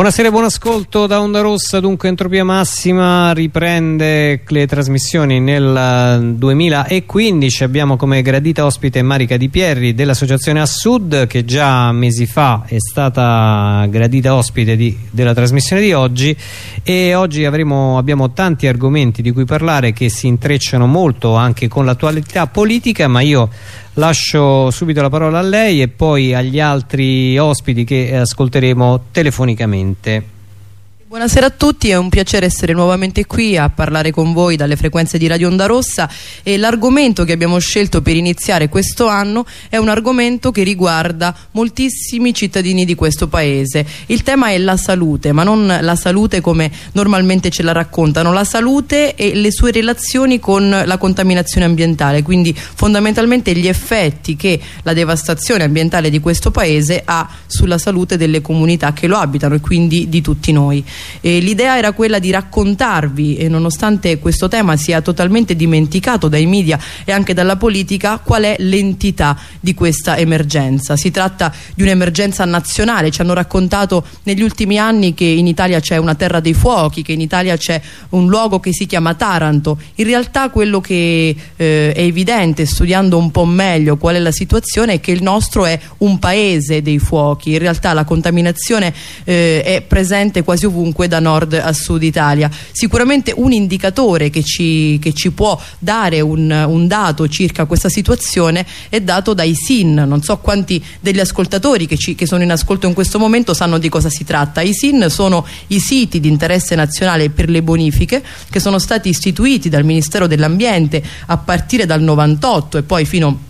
Buonasera e buon ascolto da Onda Rossa, dunque Entropia Massima riprende le trasmissioni nel 2015, abbiamo come gradita ospite Marica Di Pierri dell'associazione Assud che già mesi fa è stata gradita ospite di, della trasmissione di oggi. E oggi avremo, abbiamo tanti argomenti di cui parlare che si intrecciano molto anche con l'attualità politica ma io lascio subito la parola a lei e poi agli altri ospiti che ascolteremo telefonicamente Buonasera a tutti, è un piacere essere nuovamente qui a parlare con voi dalle frequenze di Radio Onda Rossa e l'argomento che abbiamo scelto per iniziare questo anno è un argomento che riguarda moltissimi cittadini di questo paese. Il tema è la salute, ma non la salute come normalmente ce la raccontano, la salute e le sue relazioni con la contaminazione ambientale, quindi fondamentalmente gli effetti che la devastazione ambientale di questo paese ha sulla salute delle comunità che lo abitano e quindi di tutti noi. L'idea era quella di raccontarvi, e nonostante questo tema sia totalmente dimenticato dai media e anche dalla politica, qual è l'entità di questa emergenza. Si tratta di un'emergenza nazionale, ci hanno raccontato negli ultimi anni che in Italia c'è una terra dei fuochi, che in Italia c'è un luogo che si chiama Taranto. In realtà quello che eh, è evidente, studiando un po' meglio qual è la situazione, è che il nostro è un paese dei fuochi. In realtà la contaminazione eh, è presente quasi ovunque ovunque da nord a sud Italia. Sicuramente un indicatore che ci, che ci può dare un, un, dato circa questa situazione è dato dai SIN. Non so quanti degli ascoltatori che, ci, che sono in ascolto in questo momento sanno di cosa si tratta. I SIN sono i siti di interesse nazionale per le bonifiche che sono stati istituiti dal Ministero dell'Ambiente a partire dal 98 e poi fino a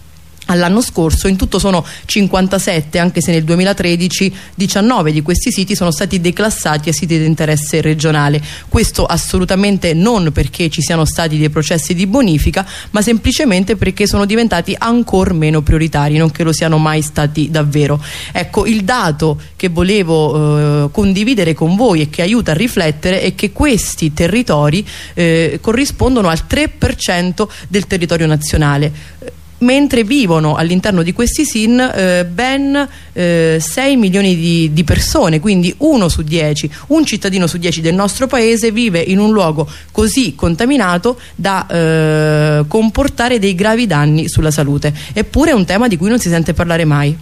all'anno scorso in tutto sono 57 anche se nel 2013 19 di questi siti sono stati declassati a siti di interesse regionale. Questo assolutamente non perché ci siano stati dei processi di bonifica ma semplicemente perché sono diventati ancora meno prioritari non che lo siano mai stati davvero. Ecco il dato che volevo eh, condividere con voi e che aiuta a riflettere è che questi territori eh, corrispondono al 3% del territorio nazionale mentre vivono all'interno di questi SIN eh, ben eh, 6 milioni di, di, persone, quindi uno su 10, un cittadino su 10 del nostro paese vive in un luogo così contaminato da eh, comportare dei gravi danni sulla salute. Eppure è un tema di cui non si sente parlare mai.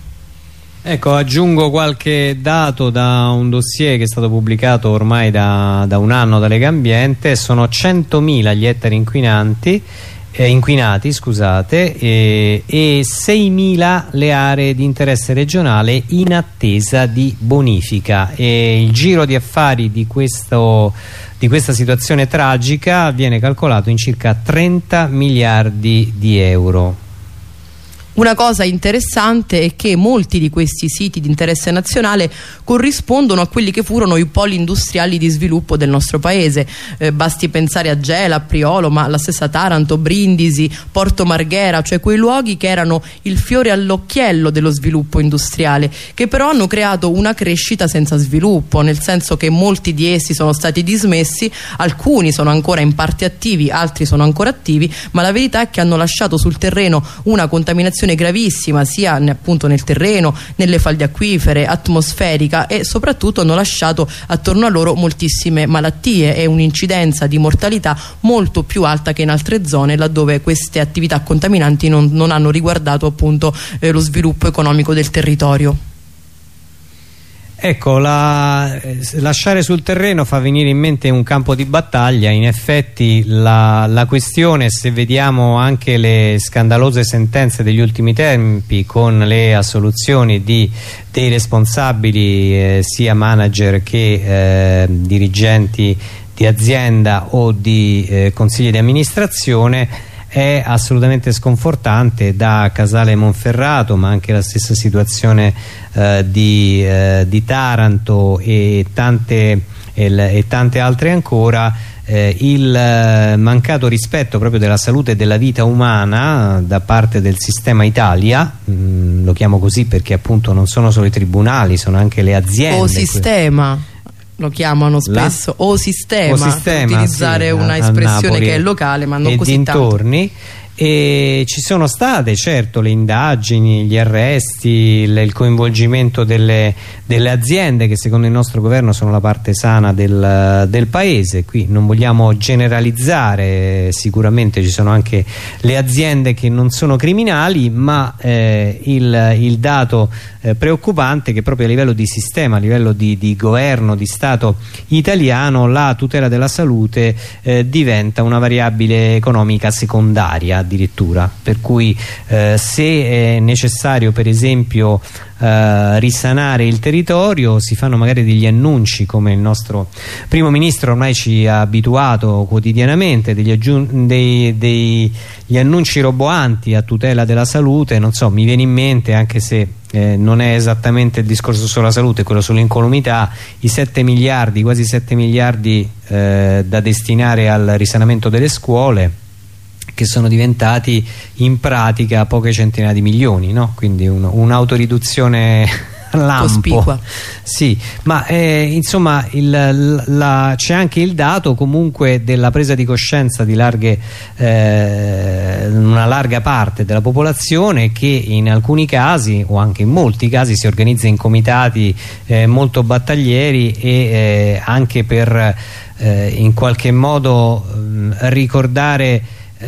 Ecco, aggiungo qualche dato da un dossier che è stato pubblicato ormai da, da un anno da Lega Ambiente, sono 100.000 gli ettari inquinanti eh, inquinati scusate, eh, e 6.000 le aree di interesse regionale in attesa di bonifica. E il giro di affari di, questo, di questa situazione tragica viene calcolato in circa 30 miliardi di euro una cosa interessante è che molti di questi siti di interesse nazionale corrispondono a quelli che furono i poli industriali di sviluppo del nostro paese. Eh, basti pensare a Gela, Priolo, ma la stessa Taranto, Brindisi, Porto Marghera, cioè quei luoghi che erano il fiore all'occhiello dello sviluppo industriale, che però hanno creato una crescita senza sviluppo, nel senso che molti di essi sono stati dismessi, alcuni sono ancora in parte attivi, altri sono ancora attivi, ma la verità è che hanno lasciato sul terreno una contaminazione contaminazione gravissima sia appunto nel terreno, nelle falde acquifere, atmosferica e soprattutto hanno lasciato attorno a loro moltissime malattie e un'incidenza di mortalità molto più alta che in altre zone laddove queste attività contaminanti non, non hanno riguardato appunto eh, lo sviluppo economico del territorio. Ecco, la, eh, lasciare sul terreno fa venire in mente un campo di battaglia, in effetti la, la, questione, se vediamo anche le scandalose sentenze degli ultimi tempi con le assoluzioni di, dei responsabili eh, sia manager che eh, dirigenti di azienda o di eh, consigli di amministrazione è assolutamente sconfortante da Casale Monferrato ma anche la stessa situazione eh, di, eh, di, Taranto e tante, e, e tante altre ancora. Eh, il eh, mancato rispetto proprio della salute e della vita umana da parte del sistema Italia mh, mm, lo chiamo così perché appunto non sono solo i tribunali sono anche le aziende. O sistema lo chiamano spesso o sistema, o sistema utilizzare sì, una espressione che è locale ma non così dintorni, tanto e ci sono state certo le indagini, gli arresti, il, coinvolgimento delle, delle, aziende che secondo il nostro governo sono la parte sana del, del, paese. Qui non vogliamo generalizzare sicuramente ci sono anche le aziende che non sono criminali ma eh, il, il, dato eh, preoccupante è che proprio a livello di sistema, a livello di, di governo, di Stato italiano la tutela della salute eh, diventa una variabile economica secondaria addirittura. Per cui eh, se è necessario per esempio eh, risanare il territorio si fanno magari degli annunci come il nostro primo ministro ormai ci ha abituato quotidianamente degli, dei, degli annunci roboanti a tutela della salute. Non so mi viene in mente anche se eh, non è esattamente il discorso sulla salute, quello sull'incolumità, i 7 miliardi, quasi 7 miliardi eh, da destinare al risanamento delle scuole che sono diventati in pratica poche centinaia di milioni, no? quindi un'autoriduzione lampo sì, ma eh, insomma c'è anche il dato comunque della presa di coscienza di larghe, eh, una larga parte della popolazione che in alcuni casi o anche in molti casi si organizza in comitati eh, molto battaglieri e eh, anche per eh, in qualche modo mh, ricordare eh,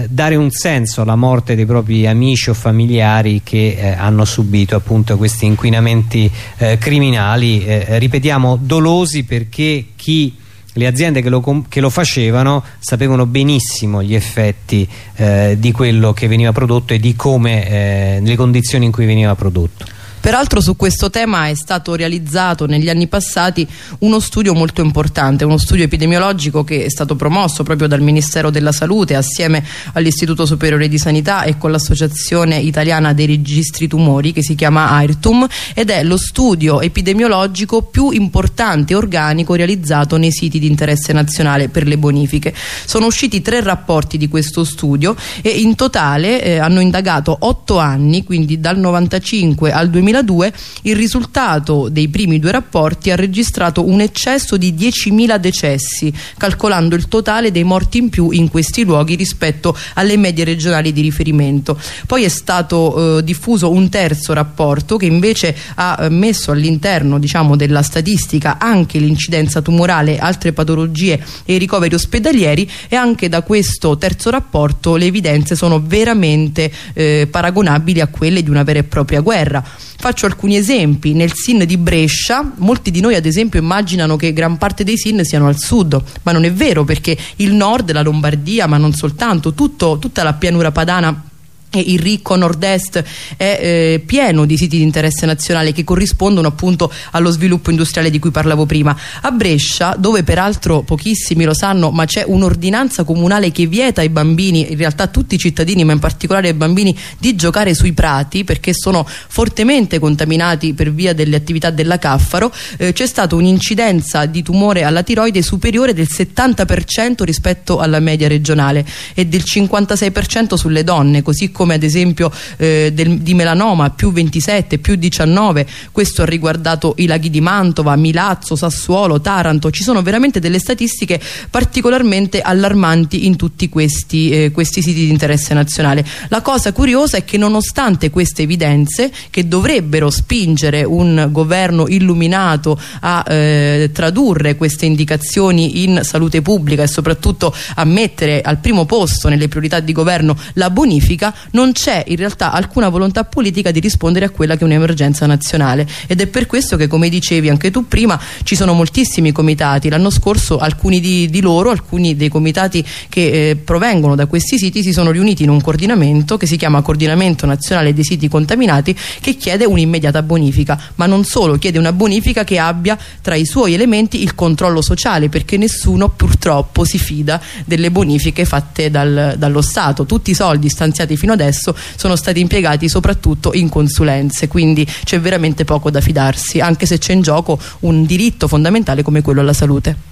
dare un senso alla morte dei propri amici o familiari che eh, hanno subito appunto questi inquinamenti eh, criminali. Eh, ripetiamo dolosi perché chi le aziende che lo, che lo, facevano sapevano benissimo gli effetti eh, di quello che veniva prodotto e di come eh, le condizioni in cui veniva prodotto Peraltro su questo tema è stato realizzato negli anni passati uno studio molto importante, uno studio epidemiologico che è stato promosso proprio dal Ministero della Salute assieme all'Istituto Superiore di Sanità e con l'Associazione Italiana dei Registri Tumori che si chiama AIRTUM ed è lo studio epidemiologico più importante e organico realizzato nei siti di interesse nazionale per le bonifiche. Sono usciti tre rapporti di questo studio e in totale eh, hanno indagato otto anni, quindi dal 95 al 2000 2002 il risultato dei primi due rapporti ha registrato un eccesso di 10.000 decessi calcolando il totale dei morti in più in questi luoghi rispetto alle medie regionali di riferimento. Poi è stato eh, diffuso un terzo rapporto che invece ha eh, messo all'interno diciamo, della statistica anche l'incidenza tumorale altre patologie e i ricoveri ospedalieri e anche da questo terzo rapporto le evidenze sono veramente eh, paragonabili a quelle di una vera e propria guerra Faccio alcuni esempi, nel SIN di Brescia molti di noi ad esempio immaginano che gran parte dei SIN siano al sud, ma non è vero perché il nord, la Lombardia, ma non soltanto, tutto, tutta la pianura padana il ricco nord-est è eh, pieno di siti di interesse nazionale che corrispondono appunto allo sviluppo industriale di cui parlavo prima. A Brescia, dove peraltro pochissimi lo sanno, ma c'è un'ordinanza comunale che vieta ai bambini, in realtà tutti i cittadini, ma in particolare ai bambini, di giocare sui prati perché sono fortemente contaminati per via delle attività della Caffaro, eh, c'è stata un'incidenza di tumore alla tiroide superiore del 70% rispetto alla media regionale e del 56% sulle donne, così come come ad esempio eh, del, di melanoma più 27, più 19, questo ha riguardato i laghi di Mantova, Milazzo, Sassuolo, Taranto, ci sono veramente delle statistiche particolarmente allarmanti in tutti questi, eh, questi siti di interesse nazionale. La cosa curiosa è che nonostante queste evidenze che dovrebbero spingere un governo illuminato a eh, tradurre queste indicazioni in salute pubblica e soprattutto a mettere al primo posto nelle priorità di governo la bonifica, non c'è in realtà alcuna volontà politica di rispondere a quella che è un'emergenza nazionale. Ed è per questo che come dicevi anche tu prima ci sono moltissimi comitati. L'anno scorso alcuni di, di, loro alcuni dei comitati che eh, provengono da questi siti si sono riuniti in un coordinamento che si chiama coordinamento nazionale dei siti contaminati che chiede un'immediata bonifica. Ma non solo chiede una bonifica che abbia tra i suoi elementi il controllo sociale perché nessuno purtroppo si fida delle bonifiche fatte dal, dallo Stato. Tutti i soldi stanziati fino ad adesso sono stati impiegati soprattutto in consulenze quindi c'è veramente poco da fidarsi anche se c'è in gioco un diritto fondamentale come quello alla salute.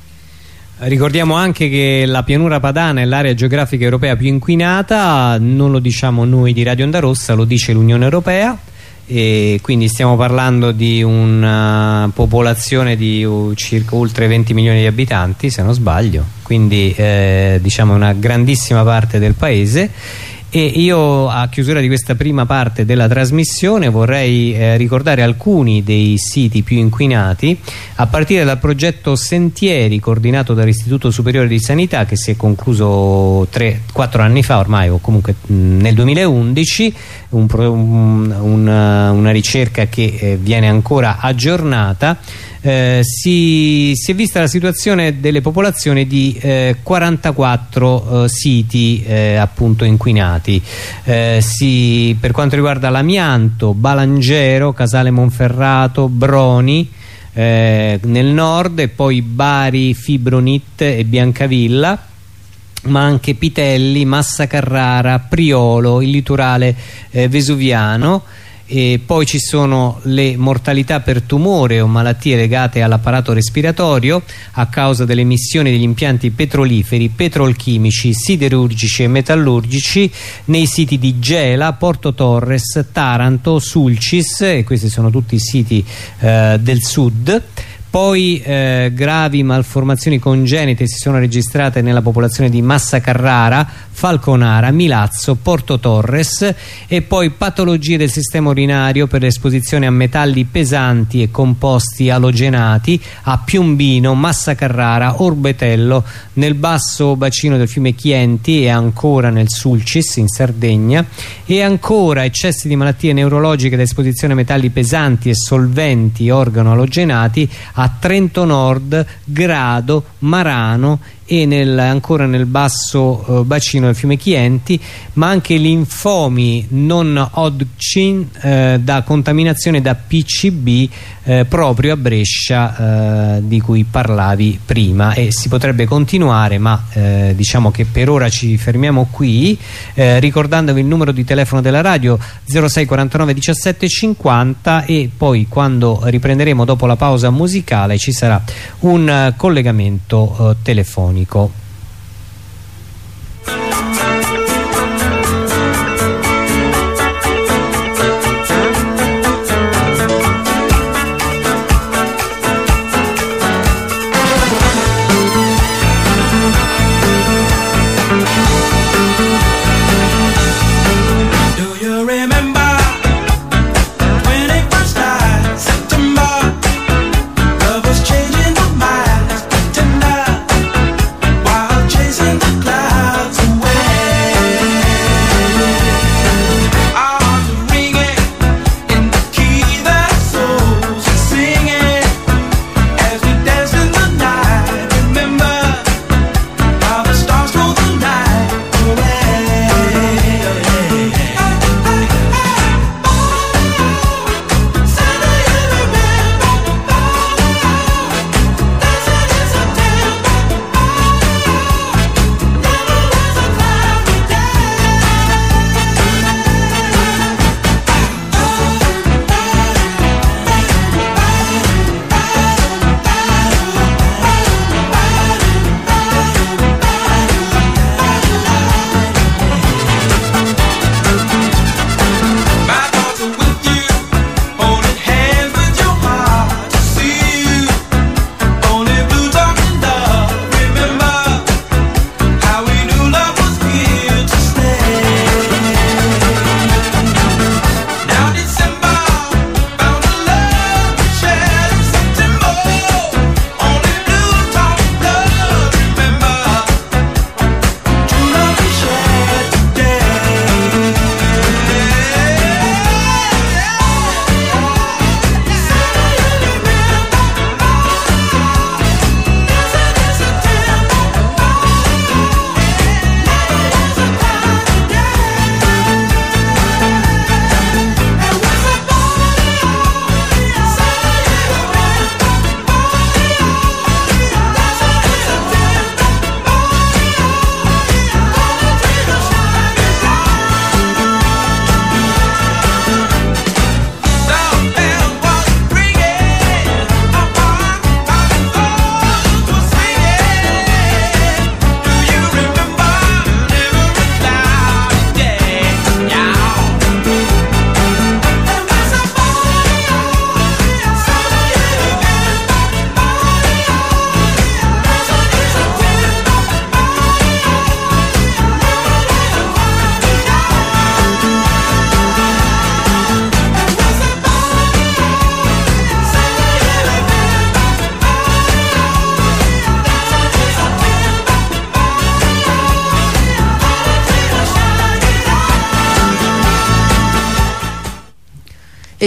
Ricordiamo anche che la pianura padana è l'area geografica europea più inquinata, non lo diciamo noi di Radio Onda Rossa, lo dice l'Unione Europea e quindi stiamo parlando di una popolazione di circa oltre 20 milioni di abitanti se non sbaglio, quindi eh, diciamo una grandissima parte del paese e io a chiusura di questa prima parte della trasmissione vorrei eh, ricordare alcuni dei siti più inquinati a partire dal progetto Sentieri coordinato dall'Istituto Superiore di Sanità che si è concluso 4 anni fa ormai o comunque mh, nel 2011 un, un, una, una, ricerca che eh, viene ancora aggiornata. Eh, si, si, è vista la situazione delle popolazioni di eh, 44 eh, siti eh, appunto inquinati. Eh, si, per quanto riguarda l'amianto, Balangero, Casale Monferrato, Broni eh, nel nord e poi Bari, Fibronit e Biancavilla ma anche Pitelli, Massa Carrara, Priolo, il litorale vesuviano. E poi ci sono le mortalità per tumore o malattie legate all'apparato respiratorio a causa delle emissioni degli impianti petroliferi, petrolchimici, siderurgici e metallurgici nei siti di Gela, Porto Torres, Taranto, Sulcis e questi sono tutti i siti eh, del sud poi eh, gravi malformazioni congenite si sono registrate nella popolazione di Massa Carrara, Falconara, Milazzo, Porto Torres e poi patologie del sistema urinario per l'esposizione a metalli pesanti e composti alogenati a Piombino, Massa Carrara, Orbetello, nel basso bacino del fiume Chienti e ancora nel Sulcis in Sardegna e ancora eccessi di malattie neurologiche da esposizione a metalli pesanti e solventi organo alogenati a Trento Nord, Grado, Marano e nel, ancora nel basso eh, bacino del fiume Chienti ma anche linfomi non Hodgkin eh, da contaminazione da PCB eh, proprio a Brescia eh, di cui parlavi prima. E si potrebbe continuare ma eh, diciamo che per ora ci fermiamo qui eh, ricordandovi il numero di telefono della radio 06 49 17 50 e poi quando riprenderemo dopo la pausa musicale ci sarà un collegamento telefonico economico.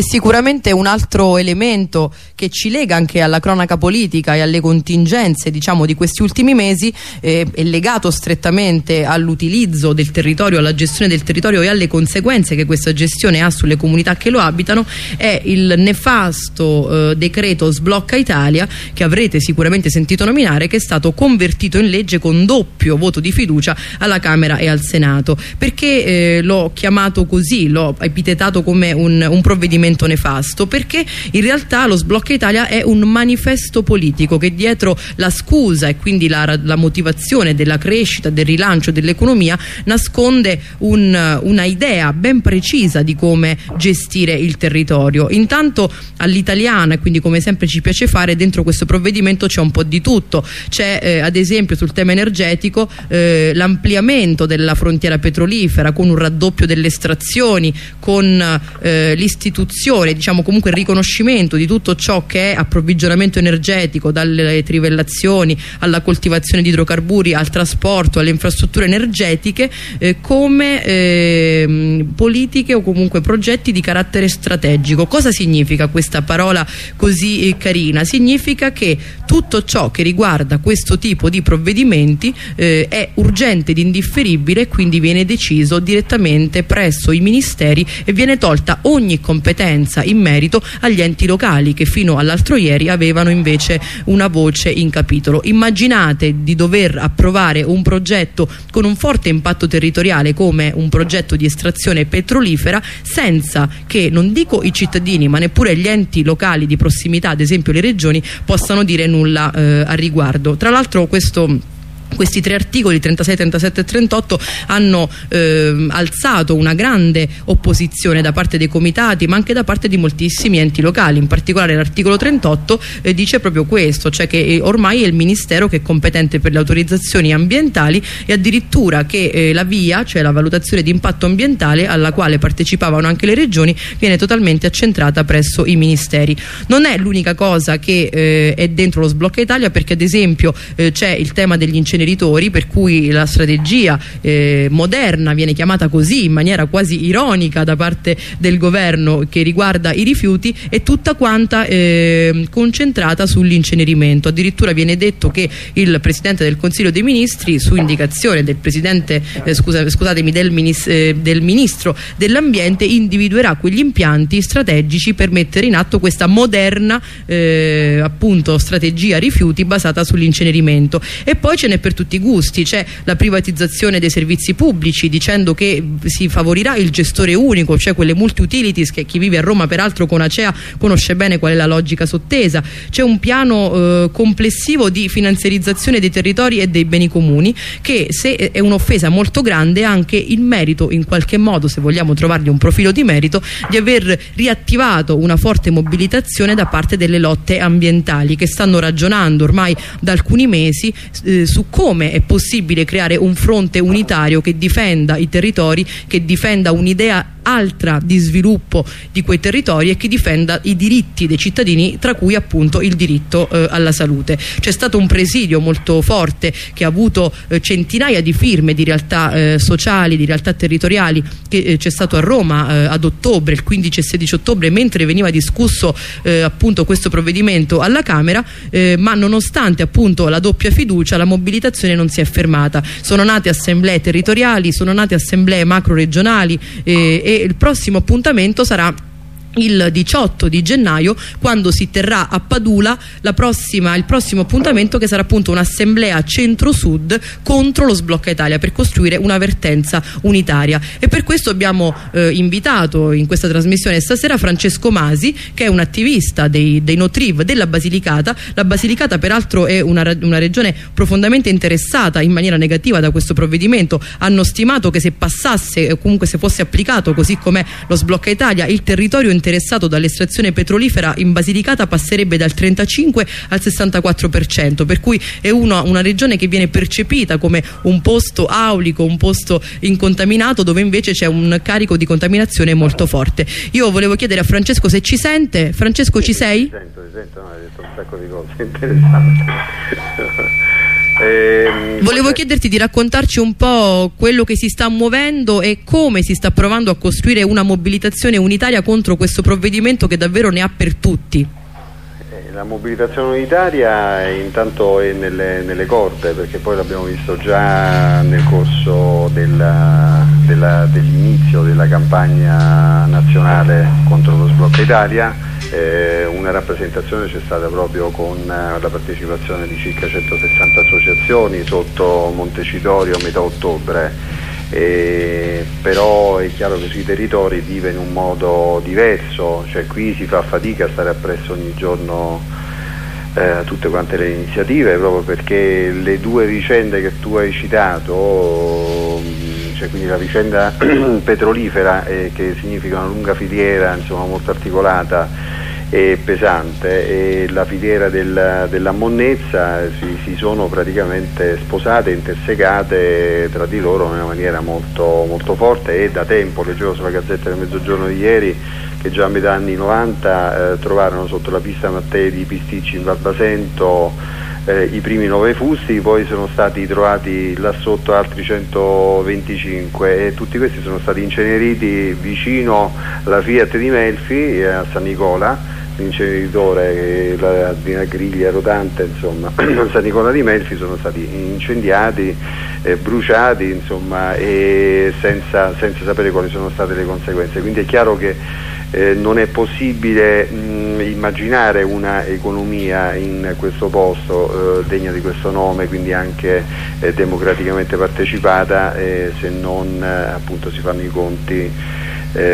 Sicuramente un altro elemento che ci lega anche alla cronaca politica e alle contingenze diciamo, di questi ultimi mesi eh, è legato strettamente all'utilizzo del territorio, alla gestione del territorio e alle conseguenze che questa gestione ha sulle comunità che lo abitano. È il nefasto eh, decreto Sblocca Italia che avrete sicuramente sentito nominare che è stato convertito in legge con doppio voto di fiducia alla Camera e al Senato. Perché eh, l'ho chiamato così, l'ho epitetato come un, un provvedimento provvedimento nefasto perché in realtà lo sblocca Italia è un manifesto politico che dietro la scusa e quindi la, la motivazione della crescita, del rilancio dell'economia nasconde un, una idea ben precisa di come gestire il territorio. Intanto all'italiana quindi come sempre ci piace fare dentro questo provvedimento c'è un po' di tutto, c'è eh, ad esempio sul tema energetico eh, l'ampliamento della frontiera petrolifera con un raddoppio delle estrazioni, con eh, l'istituzione riduzione, diciamo comunque il riconoscimento di tutto ciò che è approvvigionamento energetico, dalle trivellazioni alla coltivazione di idrocarburi, al trasporto, alle infrastrutture energetiche, eh, come eh, politiche o comunque progetti di carattere strategico. Cosa significa questa parola così eh, carina? Significa che tutto ciò che riguarda questo tipo di provvedimenti eh, è urgente ed indifferibile e quindi viene deciso direttamente presso i ministeri e viene tolta ogni competenza competenza in merito agli enti locali che fino all'altro ieri avevano invece una voce in capitolo. Immaginate di dover approvare un progetto con un forte impatto territoriale come un progetto di estrazione petrolifera senza che, non dico i cittadini ma neppure gli enti locali di prossimità, ad esempio le regioni, possano dire nulla eh, a riguardo. Tra l'altro questo questi tre articoli 36, 37 e 38 hanno eh, alzato una grande opposizione da parte dei comitati ma anche da parte di moltissimi enti locali. In particolare l'articolo 38 eh, dice proprio questo cioè che eh, ormai è il ministero che è competente per le autorizzazioni ambientali e addirittura che eh, la via cioè la valutazione di impatto ambientale alla quale partecipavano anche le regioni viene totalmente accentrata presso i ministeri. Non è l'unica cosa che eh, è dentro lo sblocca Italia perché ad esempio eh, c'è il tema degli inceneritori inceneritori per cui la strategia eh, moderna viene chiamata così in maniera quasi ironica da parte del governo che riguarda i rifiuti è tutta quanta eh, concentrata sull'incenerimento. Addirittura viene detto che il Presidente del Consiglio dei Ministri su indicazione del eh, scusa, del, minis eh, del Ministro dell'Ambiente individuerà quegli impianti strategici per mettere in atto questa moderna eh, appunto strategia rifiuti basata sull'incenerimento. E poi ce n'è per per tutti i gusti, c'è la privatizzazione dei servizi pubblici dicendo che si favorirà il gestore unico, cioè quelle multi-utilities che chi vive a Roma peraltro con Acea conosce bene qual è la logica sottesa, c'è un piano eh, complessivo di finanziarizzazione dei territori e dei beni comuni che se è un'offesa molto grande anche il merito in qualche modo, se vogliamo trovargli un profilo di merito, di aver riattivato una forte mobilitazione da parte delle lotte ambientali che stanno ragionando ormai da alcuni mesi eh, su come come è possibile creare un fronte unitario che difenda i territori, che difenda un'idea altra di sviluppo di quei territori e che difenda i diritti dei cittadini tra cui appunto il diritto eh, alla salute. C'è stato un presidio molto forte che ha avuto eh, centinaia di firme di realtà eh, sociali, di realtà territoriali che eh, c'è stato a Roma eh, ad ottobre, il 15 e 16 ottobre mentre veniva discusso eh, appunto questo provvedimento alla Camera ma nonostante appunto la doppia fiducia la mobilitazione non si è fermata. Sono nate assemblee territoriali, sono nate assemblee macro regionali e e il prossimo appuntamento sarà il 18 di gennaio quando si terrà a Padula prossima, il prossimo appuntamento che sarà appunto un'assemblea centro-sud contro lo sblocca Italia per costruire una vertenza unitaria. E per questo abbiamo eh, invitato in questa trasmissione stasera Francesco Masi che è un attivista dei, dei Notriv della Basilicata. La Basilicata peraltro è una, una regione profondamente interessata in maniera negativa da questo provvedimento. Hanno stimato che se passasse o comunque se fosse applicato così come lo sblocca Italia il territorio interessato dall'estrazione petrolifera in Basilicata passerebbe dal 35 al 64% per cui è una, una regione che viene percepita come un posto aulico, un posto incontaminato dove invece c'è un carico di contaminazione molto forte. Io volevo chiedere a Francesco se ci sente. Francesco ci sei? Sento, sento, no, hai detto un sacco di cose interessanti. Eh, Volevo chiederti di raccontarci un po' quello che si sta muovendo e come si sta provando a costruire una mobilitazione unitaria contro questo provvedimento che davvero ne ha per tutti. Eh, la mobilitazione unitaria intanto è nelle, nelle corde perché poi l'abbiamo visto già nel corso dell'inizio della campagna nazionale contro lo sblocco Italia eh, una rappresentazione c'è stata proprio con eh, la partecipazione di circa 160 associazioni sotto Montecitorio a metà ottobre. Eh, però è chiaro che sui territori vive in un modo diverso, cioè qui si fa fatica a stare appresso ogni giorno eh, tutte quante le iniziative proprio perché le due vicende che tu hai citato cioè quindi la vicenda petrolifera eh, che significa una lunga filiera insomma, molto articolata e pesante e la filiera del, della monnezza si, si, sono praticamente sposate, intersecate tra di loro in una maniera molto, molto forte e da tempo, leggevo sulla Gazzetta del Mezzogiorno di ieri che già a metà anni 90 eh, trovarono sotto la pista Mattei di Pisticci in Valbasento eh, i primi nove fusti, poi sono stati trovati là sotto altri 125 e tutti questi sono stati inceneriti vicino alla Fiat di Melfi eh, a San Nicola l'inceneritore, la, la griglia rotante, insomma, San Nicola di Melfi sono stati incendiati, eh, bruciati insomma, e senza, senza, sapere quali sono state le conseguenze. Quindi è chiaro che eh, non è possibile mh, immaginare una economia in questo posto eh, degna di questo nome, quindi anche eh, democraticamente partecipata, eh, se non eh, appunto si fanno i conti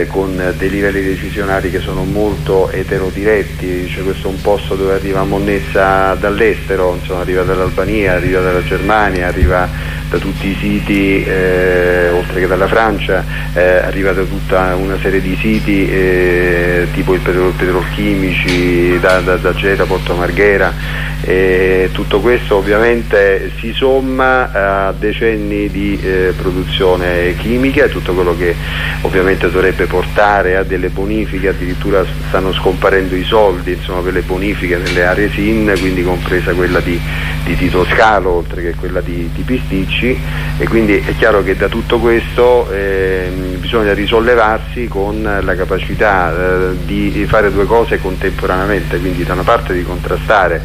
con dei livelli decisionali che sono molto eterodiretti, c'è questo un posto dove arriva Monnezza dall'estero, arriva dall'Albania, arriva dalla Germania, arriva da tutti i siti, eh, oltre che dalla Francia, eh, arriva da tutta una serie di siti eh, tipo i petrolchimici, da, da, da Geta, Porto Marghera, e tutto questo ovviamente si somma a decenni di eh, produzione chimica e tutto quello che ovviamente dovrebbe portare a delle bonifiche, addirittura stanno scomparendo i soldi insomma, per le bonifiche nelle aree SIN, quindi compresa quella di, di Tito Scalo oltre che quella di, di, Pisticci e quindi è chiaro che da tutto questo eh, bisogna risollevarsi con la capacità eh, di fare due cose contemporaneamente, quindi da una parte di contrastare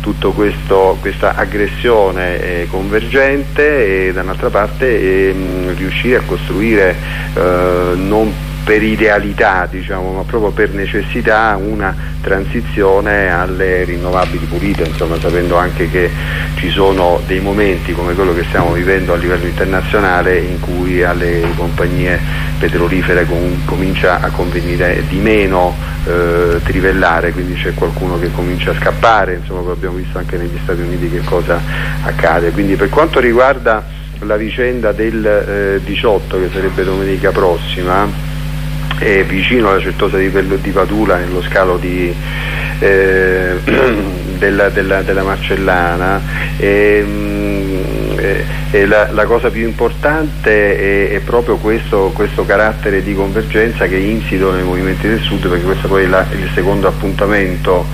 tutta questa aggressione eh, convergente e dall'altra parte eh, riuscire a costruire eh, non per idealità diciamo, ma proprio per necessità una transizione alle rinnovabili pulite, insomma, sapendo anche che ci sono dei momenti come quello che stiamo vivendo a livello internazionale in cui alle compagnie petrolifere com comincia a convenire di meno eh, trivellare, quindi c'è qualcuno che comincia a scappare, insomma abbiamo visto anche negli Stati Uniti che cosa accade. Quindi per quanto riguarda la vicenda del eh, 18 che sarebbe domenica prossima, è vicino alla Certosa di, di Padula nello scalo di, eh, della, della, della, Marcellana. E, mm, e la, la, cosa più importante è, è proprio questo, questo, carattere di convergenza che è insito nei movimenti del sud perché questo poi è la, il secondo appuntamento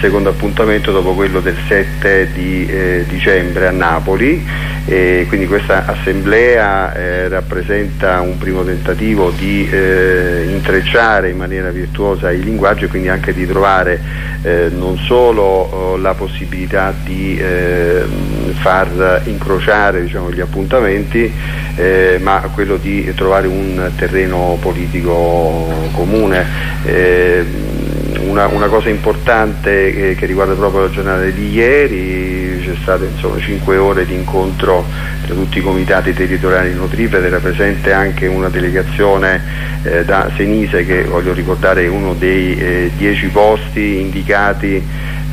secondo appuntamento dopo quello del 7 di eh, dicembre a Napoli e quindi questa assemblea eh, rappresenta un primo tentativo di eh, intrecciare in maniera virtuosa i linguaggi e quindi anche di trovare eh, non solo oh, la possibilità di ehm, far incrociare diciamo, gli appuntamenti eh, ma quello di trovare un terreno politico comune. Ehm, una, una cosa importante che, che, riguarda proprio la giornata di ieri, c'è stato insomma 5 ore di incontro tra tutti i comitati territoriali nutripede, era presente anche una delegazione eh, da Senise che voglio ricordare è uno dei eh, 10 posti indicati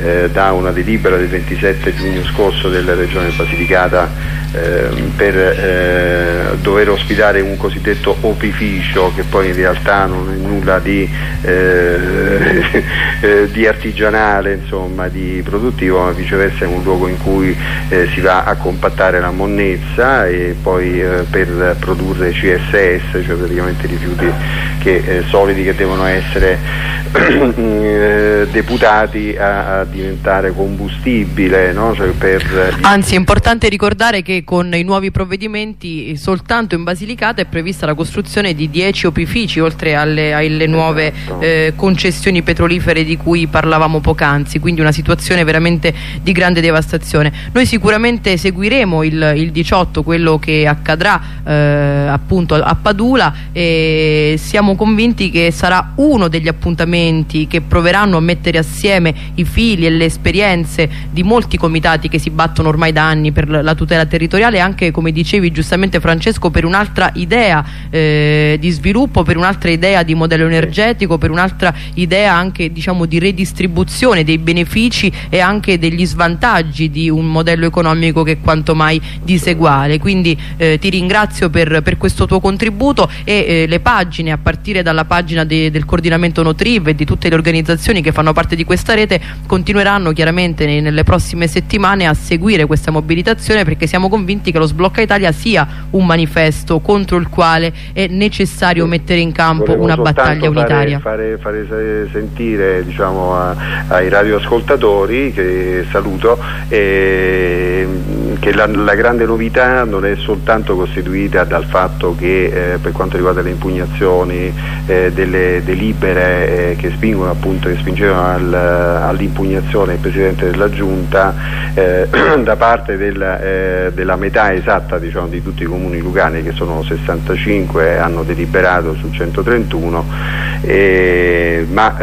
eh, da una delibera del 27 giugno scorso della Regione Basilicata Ehm, per eh, dover ospitare un cosiddetto opificio che poi in realtà non è nulla di, eh, eh, di artigianale, insomma, di produttivo, ma viceversa è un luogo in cui eh, si va a compattare la monnezza e poi per produrre CSS, cioè praticamente rifiuti che, solidi che devono essere deputati a, a diventare combustibile. No? Cioè per... Anzi è importante ricordare che con i nuovi provvedimenti soltanto in Basilicata è prevista la costruzione di 10 opifici oltre alle, alle nuove esatto. eh, concessioni petrolifere di cui parlavamo poc'anzi, quindi una situazione veramente di grande devastazione. Noi sicuramente seguiremo il, il 18, quello che accadrà eh, appunto a Padula e siamo convinti che sarà uno degli appuntamenti che proveranno a mettere assieme i fili e le esperienze di molti comitati che si battono ormai da anni per la tutela territoriale anche come dicevi giustamente Francesco per un'altra idea eh, di sviluppo, per un'altra idea di modello energetico, per un'altra idea anche diciamo di redistribuzione dei benefici e anche degli svantaggi di un modello economico che è quanto mai diseguale. Quindi eh, ti ringrazio per, per, questo tuo contributo e eh, le pagine a partire dalla pagina de, del coordinamento Notriv e di tutte le organizzazioni che fanno parte di questa rete continueranno chiaramente nelle prossime settimane a seguire questa mobilitazione perché siamo convinti che lo Sblocca Italia sia un manifesto contro il quale è necessario mettere in campo una battaglia unitaria. fare, fare, fare sentire diciamo, a, ai radioascoltatori che saluto eh, che la, la, grande novità non è soltanto costituita dal fatto che eh, per quanto riguarda le impugnazioni eh, delle delibere eh, che spingono appunto che spingevano al, all'impugnazione del Presidente della Giunta eh, da parte del, eh, della metà esatta diciamo, di tutti i comuni lucani che sono 65 hanno deliberato su 131 ma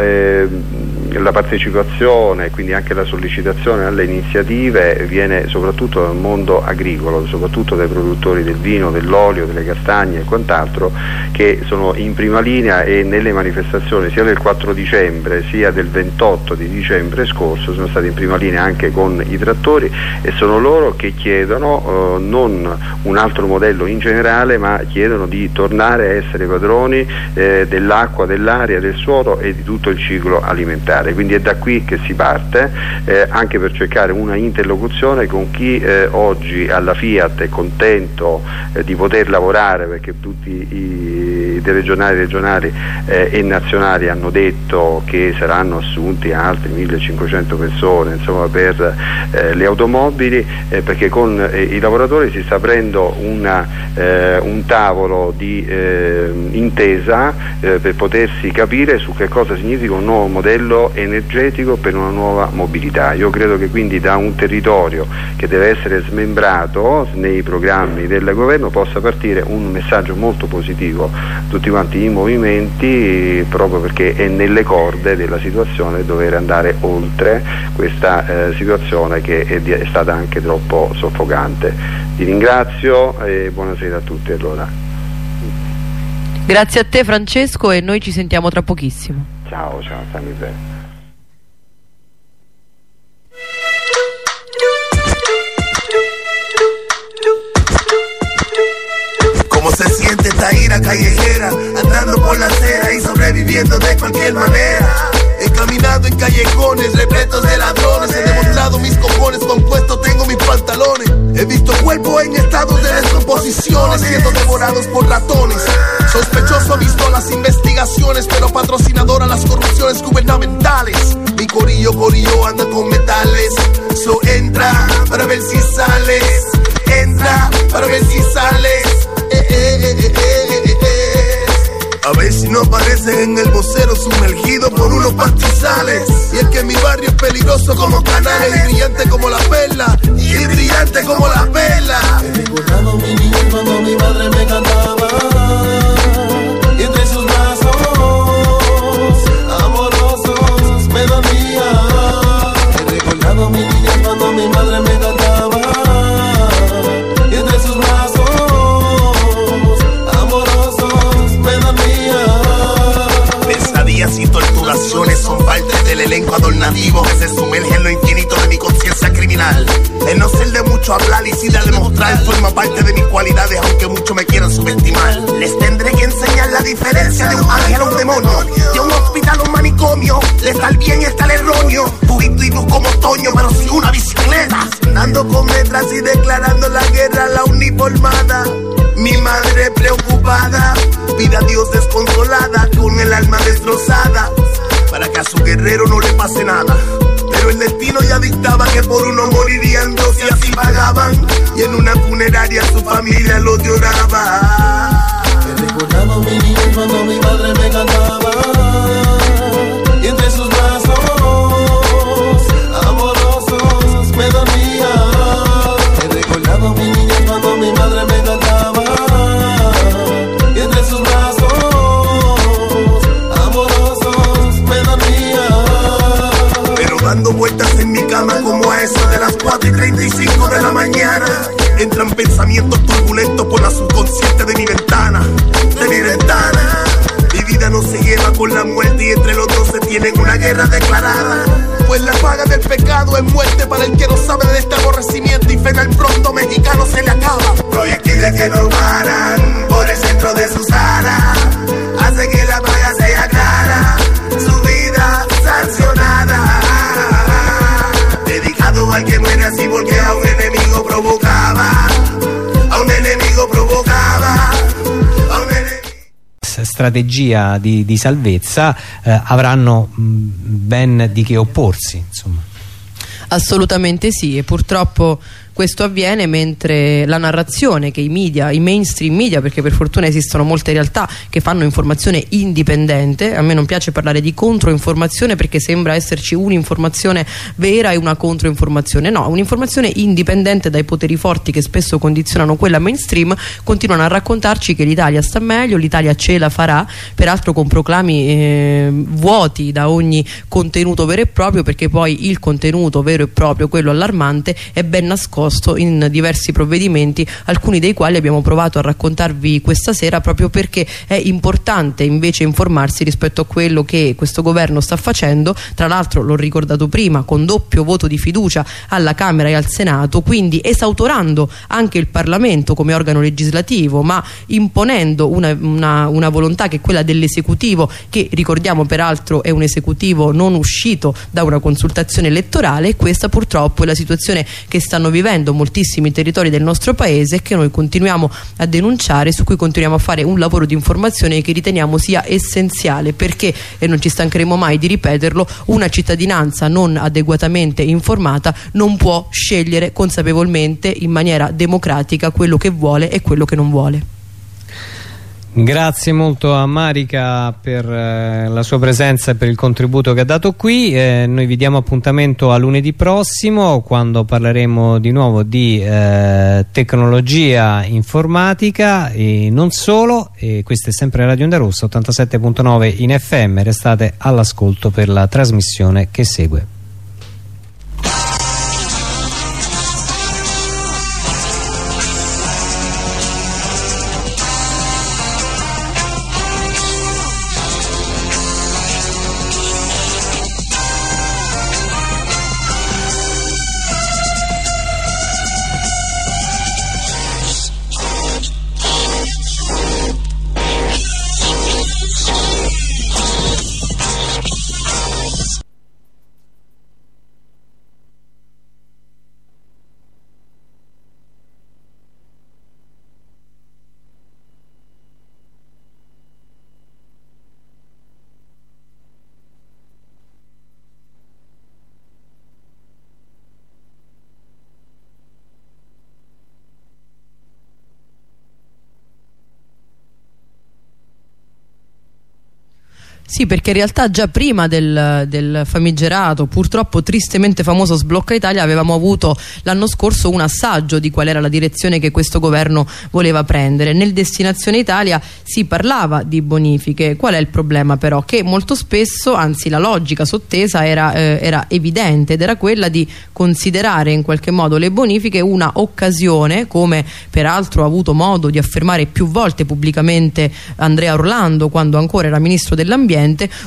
la partecipazione, quindi anche la sollecitazione alle iniziative viene soprattutto dal mondo agricolo, soprattutto dai produttori del vino, dell'olio, delle castagne e quant'altro che sono in prima linea e nelle manifestazioni sia del 4 dicembre sia del 28 di dicembre scorso sono stati in prima linea anche con i trattori e sono loro che chiedono eh, non un altro modello in generale ma chiedono di tornare a essere padroni eh, dell'acqua, dell'aria, del suolo e di tutto il ciclo alimentare fare, quindi è da qui che si parte eh, anche per cercare una interlocuzione con chi eh, oggi alla Fiat è contento eh, di poter lavorare perché tutti i regionali, regionali eh, e nazionali hanno detto che saranno assunti altri 1500 persone insomma, per eh, le automobili eh, perché con i lavoratori si sta aprendo una, un tavolo di intesa per potersi capire su che cosa significa un nuovo modello energetico per una nuova mobilità. Io credo che quindi da un territorio che deve essere smembrato nei programmi del governo possa partire un messaggio molto positivo a tutti quanti i movimenti proprio perché è nelle corde della situazione dover andare oltre questa eh, situazione che è, è, stata anche troppo soffocante. Vi ringrazio e buonasera a tutti allora. Grazie a te Francesco e noi ci sentiamo tra pochissimo. Ciao, ciao, stammi bene. Se siente esta ira callejera, andando por la acera y sobreviviendo de cualquier manera. He caminado en callejones repletos de ladrones, he demostrado mis cojones, compuesto tengo mis pantalones. He visto cuerpos en estados de descomposición, siendo devorados por ratones. Sospechoso visto las investigaciones, pero patrocinador a las corrupciones gubernamentales. Mi corillo, corillo anda con metales. So entra para ver si sales. Entra para ver si sales. A ver si no aparecen en el vocero sumergido por unos pastizales. Y es que mi barrio es peligroso como canales, y brillante como la perla, y brillante como la vela. He recordado mi niñez cuando mi madre me cantaba. Y entre sus brazos amorosos me dormía. He recordado mi niñez cuando mi madre me cantaba. Adornativo que se sumerge en lo infinito de mi conciencia criminal. El no ser de mucho hablar y sí de demostrar forma parte de mis cualidades, aunque muchos me quieran subestimar. Les tendré que enseñar la diferencia de un ángel a un demonio, de un hospital a un manicomio. Está el bien y está el erróneo. Tú y tú como otoño, pero si una bicicleta. Andando con letras y declarando la guerra a la uniformada. Mi madre preocupada, pide a Dios desconsolada, con el alma destrozada, para que a su guerrero no le pase nada. Pero el destino ya dictaba que por uno morirían dos y así pagaban. Y en una funeraria su familia lo lloraba. Me recordaba mi niñez cuando mi madre me cantaba. 4 y 35 de la mañana. Entran pensamientos turbulentos por la subconsciente de mi ventana, de mi ventana. Mi vida no se lleva con la muerte y entre los dos se tienen una guerra declarada. Pues la paga del pecado es muerte para el que no sabe de este aborrecimiento y pena el pronto mexicano se le acaba. Proyectiles que no paran strategia di, di salvezza eh, avranno ben di che opporsi insomma. Assolutamente sì e purtroppo questo avviene mentre la narrazione che i media, i mainstream media, perché per fortuna esistono molte realtà che fanno informazione indipendente, a me non piace parlare di controinformazione perché sembra esserci un'informazione vera e una controinformazione, no, un'informazione indipendente dai poteri forti che spesso condizionano quella mainstream, continuano a raccontarci che l'Italia sta meglio, l'Italia ce la farà, peraltro con proclami eh, vuoti da ogni contenuto vero e proprio perché poi il contenuto vero e proprio, quello allarmante, è ben nascosto in diversi provvedimenti, alcuni dei quali abbiamo provato a raccontarvi questa sera proprio perché è importante invece informarsi rispetto a quello che questo governo sta facendo, tra l'altro l'ho ricordato prima, con doppio voto di fiducia alla Camera e al Senato, quindi esautorando anche il Parlamento come organo legislativo, ma imponendo una, una, una volontà che è quella dell'esecutivo, che ricordiamo peraltro è un esecutivo non uscito da una consultazione elettorale e questa purtroppo è la situazione che stanno vivendo moltissimi territori del nostro paese che noi continuiamo a denunciare, su cui continuiamo a fare un lavoro di informazione che riteniamo sia essenziale perché, e non ci stancheremo mai di ripeterlo, una cittadinanza non adeguatamente informata non può scegliere consapevolmente in maniera democratica quello che vuole e quello che non vuole. Grazie molto a Marica per eh, la sua presenza e per il contributo che ha dato qui. Eh, noi vi diamo appuntamento a lunedì prossimo quando parleremo di nuovo di eh, tecnologia informatica e non solo. E questa è sempre Radio Onda Rossa 87.9 in FM. Restate all'ascolto per la trasmissione che segue. Sì, perché in realtà già prima del, del, famigerato, purtroppo tristemente famoso Sblocca Italia, avevamo avuto l'anno scorso un assaggio di qual era la direzione che questo governo voleva prendere. Nel Destinazione Italia si parlava di bonifiche. Qual è il problema però? Che molto spesso, anzi la logica sottesa era, eh, era evidente ed era quella di considerare in qualche modo le bonifiche una occasione, come peraltro ha avuto modo di affermare più volte pubblicamente Andrea Orlando quando ancora era Ministro dell'Ambiente,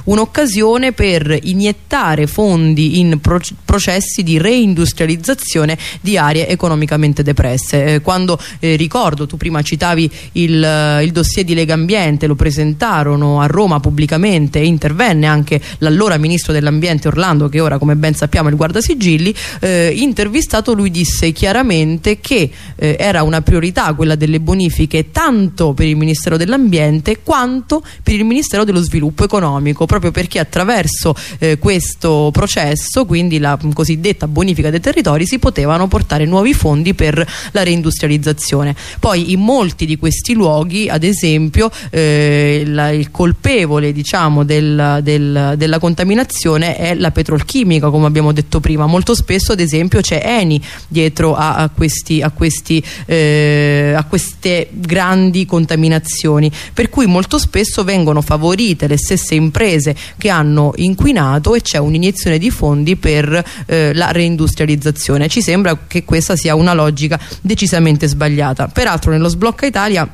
un'occasione per iniettare fondi in pro processi di reindustrializzazione di aree economicamente depresse. Eh, quando eh, ricordo, tu prima citavi il, il dossier di Lega Ambiente, lo presentarono a Roma pubblicamente e intervenne anche l'allora Ministro dell'Ambiente Orlando, che ora come ben sappiamo è il guardasigilli, eh, intervistato lui disse chiaramente che eh, era una priorità quella delle bonifiche tanto per il Ministero dell'Ambiente quanto per il Ministero dello Sviluppo Economico economico proprio perché attraverso eh, questo processo quindi la cosiddetta bonifica dei territori si potevano portare nuovi fondi per la reindustrializzazione. Poi in molti di questi luoghi ad esempio eh, la, il colpevole diciamo del, del, della contaminazione è la petrolchimica come abbiamo detto prima. Molto spesso ad esempio c'è Eni dietro a, a, questi, a, questi, eh, a queste grandi contaminazioni. Per cui molto spesso vengono favorite le stesse imprese che hanno inquinato e c'è un'iniezione di fondi per eh, la reindustrializzazione. Ci sembra che questa sia una logica decisamente sbagliata. Peraltro nello sblocca Italia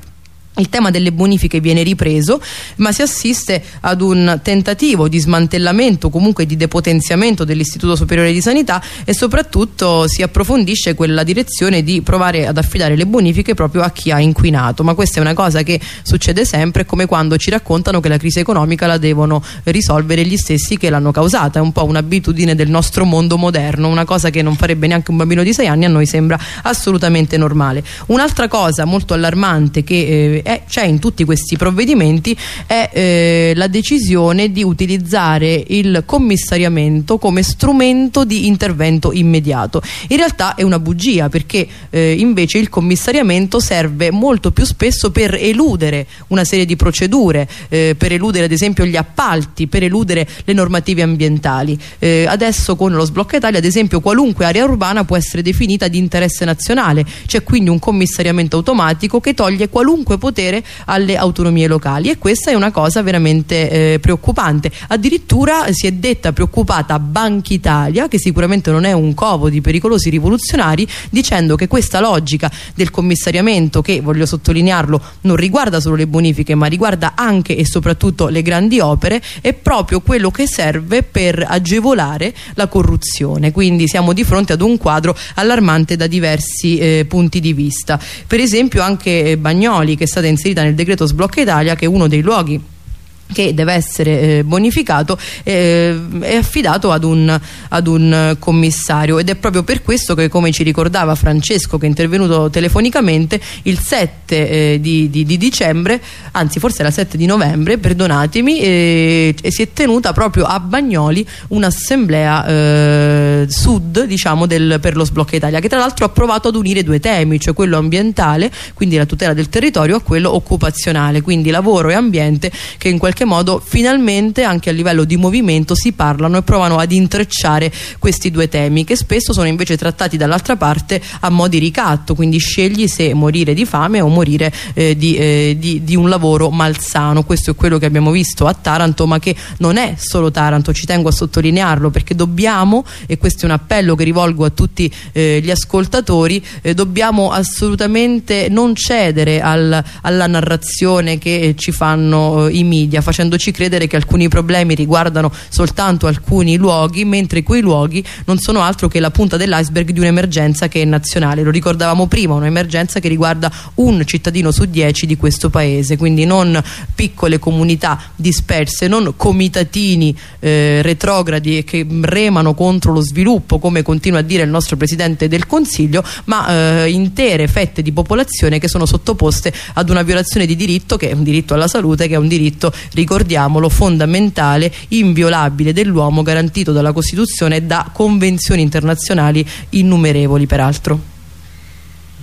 il tema delle bonifiche viene ripreso ma si assiste ad un tentativo di smantellamento comunque di depotenziamento dell'istituto superiore di sanità e soprattutto si approfondisce quella direzione di provare ad affidare le bonifiche proprio a chi ha inquinato. Ma questa è una cosa che succede sempre come quando ci raccontano che la crisi economica la devono risolvere gli stessi che l'hanno causata. È un po' un'abitudine del nostro mondo moderno una cosa che non farebbe neanche un bambino di 6 anni a noi sembra assolutamente normale. Un'altra cosa molto allarmante che eh, c'è in tutti questi provvedimenti è eh, la decisione di utilizzare il commissariamento come strumento di intervento immediato. In realtà è una bugia perché eh, invece il commissariamento serve molto più spesso per eludere una serie di procedure eh, per eludere ad esempio gli appalti per eludere le normative ambientali. Eh, adesso con lo sblocca Italia ad esempio qualunque area urbana può essere definita di interesse nazionale. C'è quindi un commissariamento automatico che toglie qualunque potere potere alle autonomie locali. E questa è una cosa veramente eh, preoccupante. Addirittura si è detta preoccupata Banca Italia che sicuramente non è un covo di pericolosi rivoluzionari dicendo che questa logica del commissariamento che voglio sottolinearlo non riguarda solo le bonifiche ma riguarda anche e soprattutto le grandi opere è proprio quello che serve per agevolare la corruzione. Quindi siamo di fronte ad un quadro allarmante da diversi eh, punti di vista. Per esempio anche eh, Bagnoli che è stata inserita nel decreto sblocca Italia che uno dei luoghi che deve essere eh, bonificato eh, è affidato ad un, ad un, commissario. Ed è proprio per questo che come ci ricordava Francesco che è intervenuto telefonicamente il 7 eh, di, di, di, dicembre anzi forse era 7 di novembre perdonatemi e si è tenuta proprio a Bagnoli un'assemblea eh, sud diciamo del, per lo sblocco Italia che tra l'altro ha provato ad unire due temi cioè quello ambientale quindi la tutela del territorio a quello occupazionale. Quindi lavoro e ambiente che in qualche qualche modo finalmente anche a livello di movimento si parlano e provano ad intrecciare questi due temi che spesso sono invece trattati dall'altra parte a mo' di ricatto. Quindi scegli se morire di fame o morire eh, di, eh, di, di, un lavoro malsano. Questo è quello che abbiamo visto a Taranto ma che non è solo Taranto ci tengo a sottolinearlo perché dobbiamo e questo è un appello che rivolgo a tutti eh, gli ascoltatori eh, dobbiamo assolutamente non cedere al, alla narrazione che ci fanno eh, i media facendoci credere che alcuni problemi riguardano soltanto alcuni luoghi mentre quei luoghi non sono altro che la punta dell'iceberg di un'emergenza che è nazionale. Lo ricordavamo prima un'emergenza che riguarda un cittadino su dieci di questo paese. Quindi non piccole comunità disperse non comitatini eh, retrogradi che remano contro lo sviluppo come continua a dire il nostro Presidente del Consiglio ma eh, intere fette di popolazione che sono sottoposte ad una violazione di diritto che è un diritto alla salute che è un diritto ricordiamolo, fondamentale, inviolabile dell'uomo, garantito dalla Costituzione e da convenzioni internazionali innumerevoli peraltro.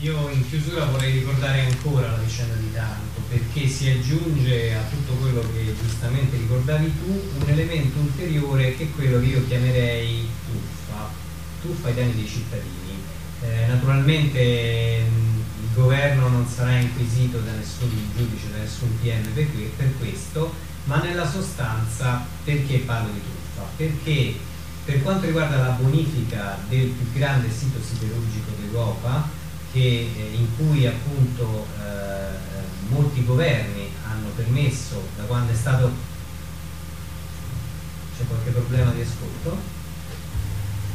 Io in chiusura vorrei ricordare ancora la vicenda di Taranto perché si aggiunge a tutto quello che giustamente ricordavi tu un elemento ulteriore che è quello che io chiamerei tuffa, tuffa ai danni dei cittadini. Eh, naturalmente governo non sarà inquisito da nessun giudice, da nessun PM per, per questo, ma nella sostanza perché parlo di truffa? Perché per quanto riguarda la bonifica del più grande sito siderurgico d'Europa, eh, in cui appunto eh, molti governi hanno permesso da quando è stato c'è qualche problema di ascolto?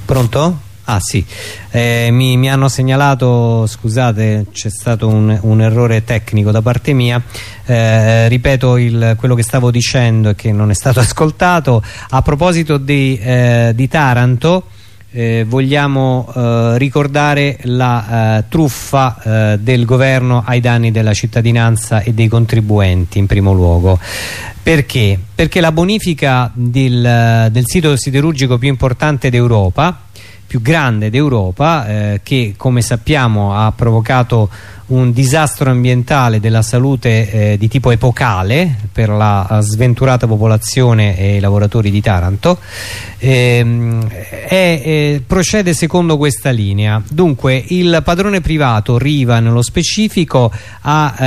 Pronto? Ah sì, eh, mi, mi, hanno segnalato, scusate c'è stato un, un, errore tecnico da parte mia, eh, ripeto il, quello che stavo dicendo e che non è stato ascoltato, a proposito di, eh, di Taranto eh, vogliamo eh, ricordare la eh, truffa del governo ai danni della cittadinanza e dei contribuenti in primo luogo. Perché? Perché la bonifica del, del sito siderurgico più importante d'Europa più grande d'Europa eh, che come sappiamo ha provocato un disastro ambientale della salute eh, di tipo epocale per la eh, sventurata popolazione e i lavoratori di Taranto ehm, eh, procede secondo questa linea. Dunque il padrone privato Riva nello specifico ha eh,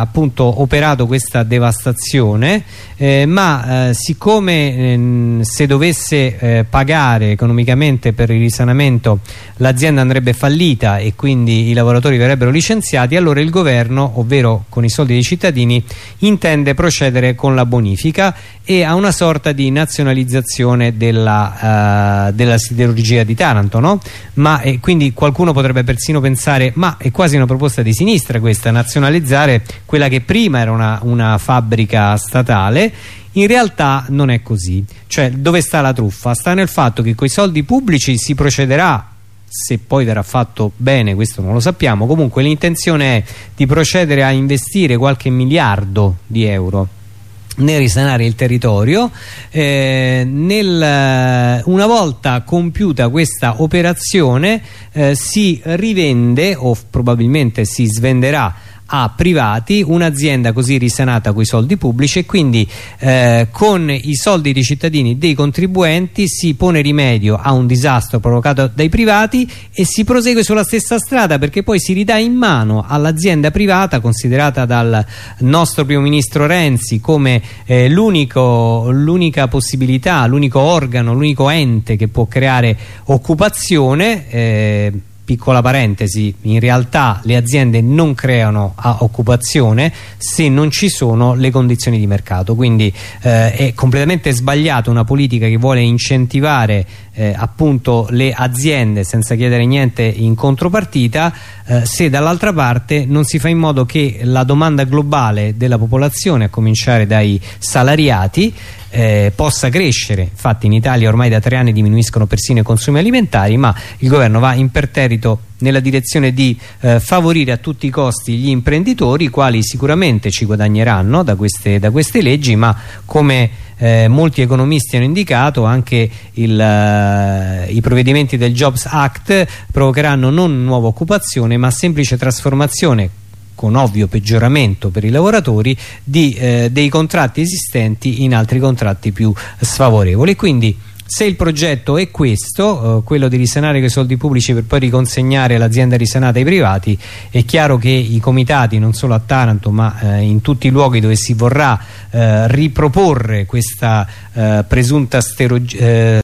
appunto operato questa devastazione eh, ma eh, siccome ehm, se dovesse pagare economicamente per il risanamento l'azienda andrebbe fallita e quindi i lavoratori verrebbero licenziati finanziati allora il governo ovvero con i soldi dei cittadini intende procedere con la bonifica e a una sorta di nazionalizzazione della, uh, della siderurgia di Taranto no? ma eh, quindi qualcuno potrebbe persino pensare ma è quasi una proposta di sinistra questa nazionalizzare quella che prima era una, una fabbrica statale in realtà non è così cioè dove sta la truffa? sta nel fatto che con i soldi pubblici si procederà se poi verrà fatto bene questo non lo sappiamo. Comunque l'intenzione è di procedere a investire qualche miliardo di euro nel risanare il territorio. Eh, nel, una volta compiuta questa operazione eh, si rivende o probabilmente si svenderà a privati un'azienda così risanata con i soldi pubblici e quindi eh, con i soldi dei cittadini dei contribuenti si pone rimedio a un disastro provocato dai privati e si prosegue sulla stessa strada perché poi si ridà in mano all'azienda privata considerata dal nostro primo ministro Renzi come eh, l'unica possibilità, l'unico organo, l'unico ente che può creare occupazione eh, piccola parentesi, in realtà le aziende non creano occupazione se non ci sono le condizioni di mercato, quindi eh, è completamente sbagliata una politica che vuole incentivare eh, appunto le aziende senza chiedere niente in contropartita eh, se dall'altra parte non si fa in modo che la domanda globale della popolazione a cominciare dai salariati eh, possa crescere. Infatti in Italia ormai da tre anni diminuiscono persino i consumi alimentari ma il governo va imperterrito nella direzione di eh, favorire a tutti i costi gli imprenditori i quali sicuramente ci guadagneranno da queste, da queste leggi ma come eh, molti economisti hanno indicato anche il, eh, i provvedimenti del Jobs Act provocheranno non nuova occupazione ma semplice trasformazione con ovvio peggioramento per i lavoratori di, eh, dei contratti esistenti in altri contratti più sfavorevoli. Quindi se il progetto è questo, eh, quello di risanare quei soldi pubblici per poi riconsegnare l'azienda risanata ai privati, è chiaro che i comitati non solo a Taranto ma eh, in tutti i luoghi dove si vorrà eh, riproporre questa eh, presunta